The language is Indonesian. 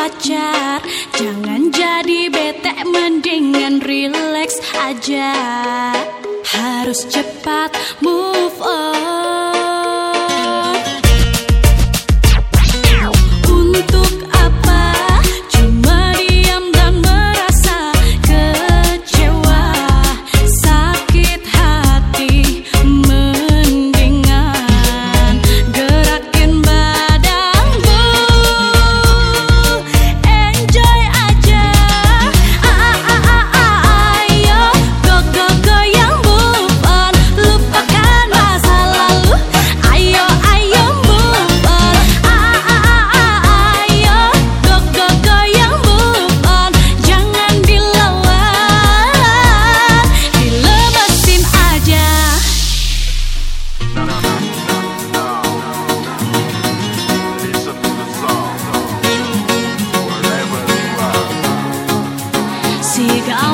pacar. Jangan jadi bete mendingan relax aja. Harus cepat move on. Jangan